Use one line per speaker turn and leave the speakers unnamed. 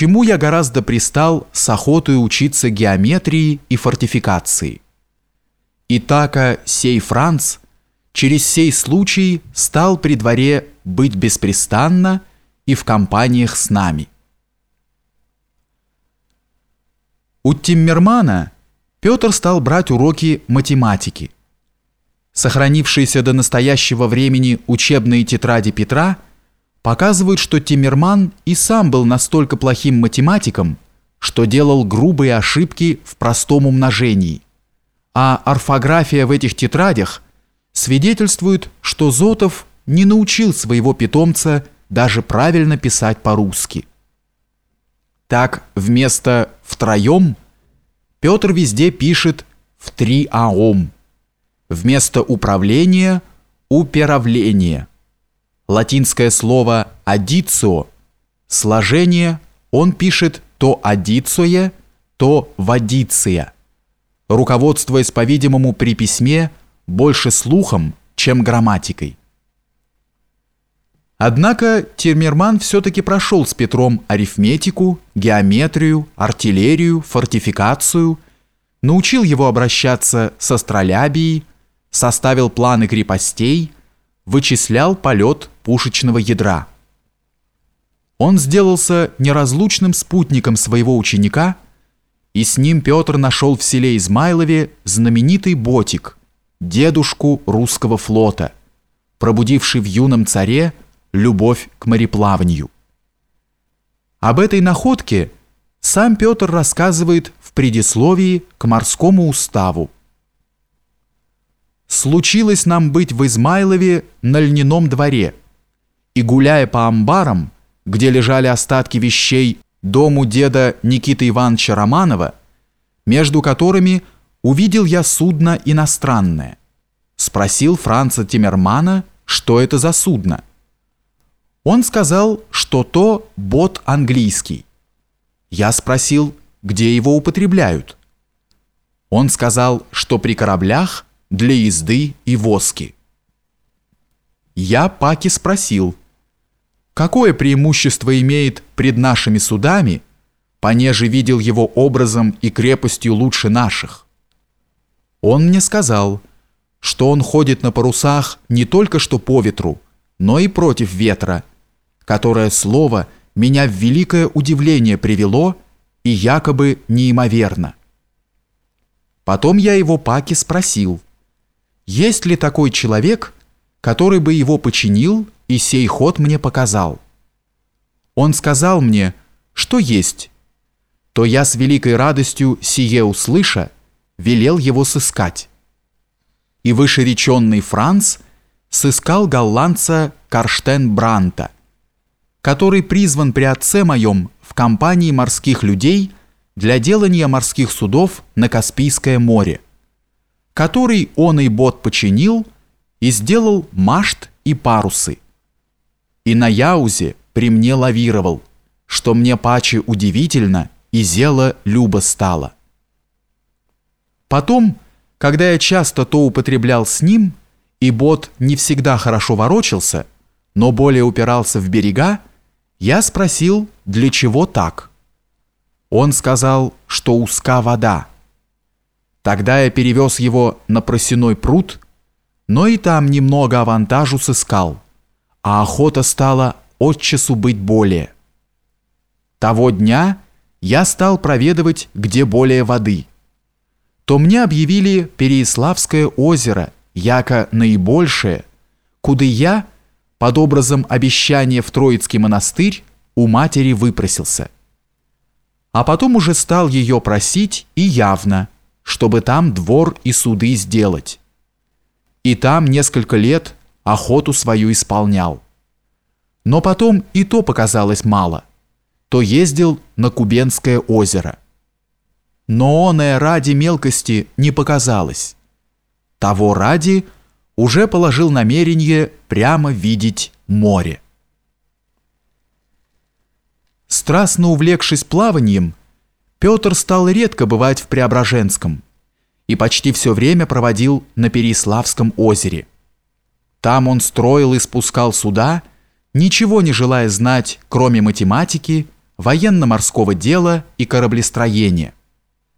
Почему я гораздо пристал с охотой учиться геометрии и фортификации? Итака сей Франц через сей случай стал при дворе быть беспрестанно и в компаниях с нами. У Тиммермана Петр стал брать уроки математики. Сохранившиеся до настоящего времени учебные тетради Петра показывают, что Тиммерман и сам был настолько плохим математиком, что делал грубые ошибки в простом умножении. А орфография в этих тетрадях свидетельствует, что Зотов не научил своего питомца даже правильно писать по-русски. Так вместо «втроем» Петр везде пишет в три аом. Вместо управления – управление. Латинское слово «адицио» – сложение он пишет то «адицие», то «водиция», руководствуясь, по-видимому, при письме больше слухом, чем грамматикой. Однако Термерман все-таки прошел с Петром арифметику, геометрию, артиллерию, фортификацию, научил его обращаться с астролябией, составил планы крепостей, вычислял полет пушечного ядра. Он сделался неразлучным спутником своего ученика, и с ним Петр нашел в селе Измайлове знаменитый ботик, дедушку русского флота, пробудивший в юном царе любовь к мореплаванию. Об этой находке сам Петр рассказывает в предисловии к морскому уставу. Случилось нам быть в Измайлове на льняном дворе, и гуляя по амбарам, где лежали остатки вещей дому деда Никиты Ивановича Романова, между которыми увидел я судно иностранное. Спросил Франца Тиммермана, что это за судно. Он сказал, что то бот английский. Я спросил, где его употребляют. Он сказал, что при кораблях для езды и воски. Я Паки спросил, какое преимущество имеет пред нашими судами, понеже видел его образом и крепостью лучше наших. Он мне сказал, что он ходит на парусах не только что по ветру, но и против ветра, которое слово меня в великое удивление привело и якобы неимоверно. Потом я его Паки спросил, есть ли такой человек, который бы его починил и сей ход мне показал. Он сказал мне, что есть, то я с великой радостью сие услыша, велел его сыскать. И вышереченный Франц сыскал голландца Карштен Бранта – который призван при отце моем в компании морских людей для делания морских судов на Каспийское море, который он и бот починил и сделал машт и парусы. И на Яузе при мне лавировал, что мне паче удивительно и зело любо стало. Потом, когда я часто то употреблял с ним, и бот не всегда хорошо ворочался, но более упирался в берега, я спросил, для чего так? Он сказал, что узка вода. Тогда я перевез его на просеной пруд, но и там немного авантажу сыскал, а охота стала от часу быть более. Того дня я стал проведывать, где более воды. То мне объявили Переяславское озеро, яко наибольшее, куда я – под образом обещания в Троицкий монастырь у матери выпросился. А потом уже стал ее просить и явно, чтобы там двор и суды сделать. И там несколько лет охоту свою исполнял. Но потом и то показалось мало. То ездил на Кубенское озеро. Но оное ради мелкости не показалось. Того ради – уже положил намерение прямо видеть море. Страстно увлекшись плаванием, Петр стал редко бывать в Преображенском и почти все время проводил на Переславском озере. Там он строил и спускал суда, ничего не желая знать, кроме математики, военно-морского дела и кораблестроения.